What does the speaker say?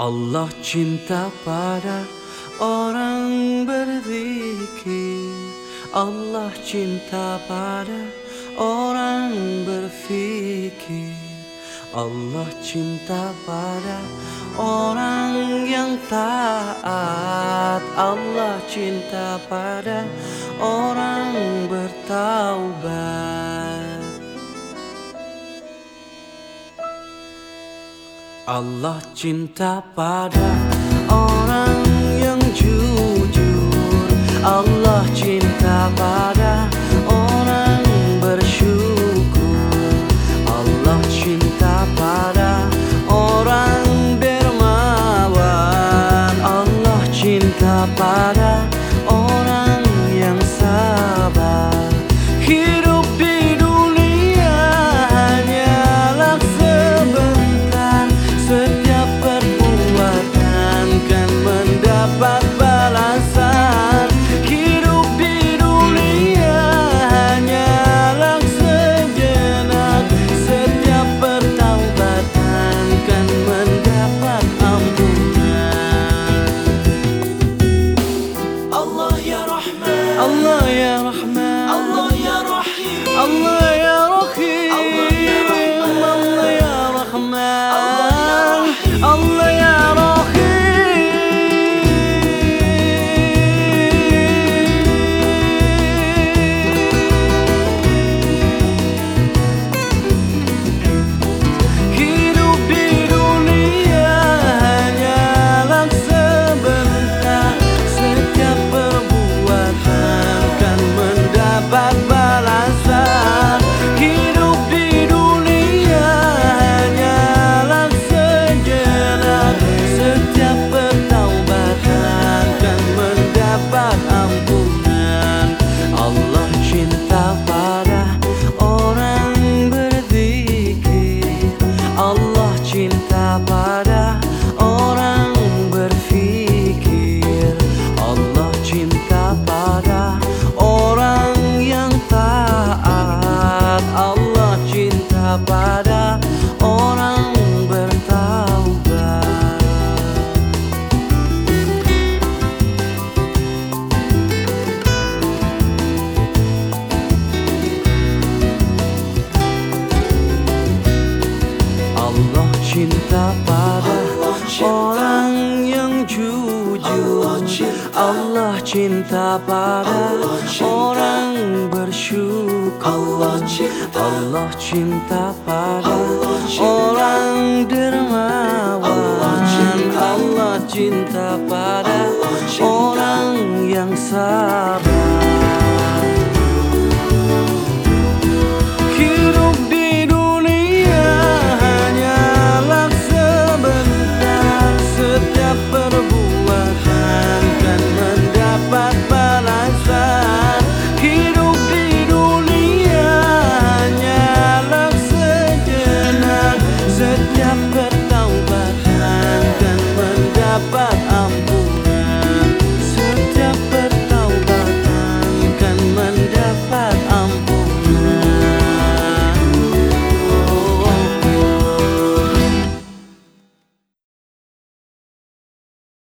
Allah cinta pada orang berzikir. Allah cinta pada orang berfikir. Allah cinta pada orang yang taat. Allah cinta pada orang bertaubat Allah cinta pada orang yang jujur. Allah cinta pada Allah Allah'a cinta pada orang yang jujur. Allah cinta, pada orang bersyukur. Allah cinta, pada orang dermawan. Allah cinta, pada orang yang sabar.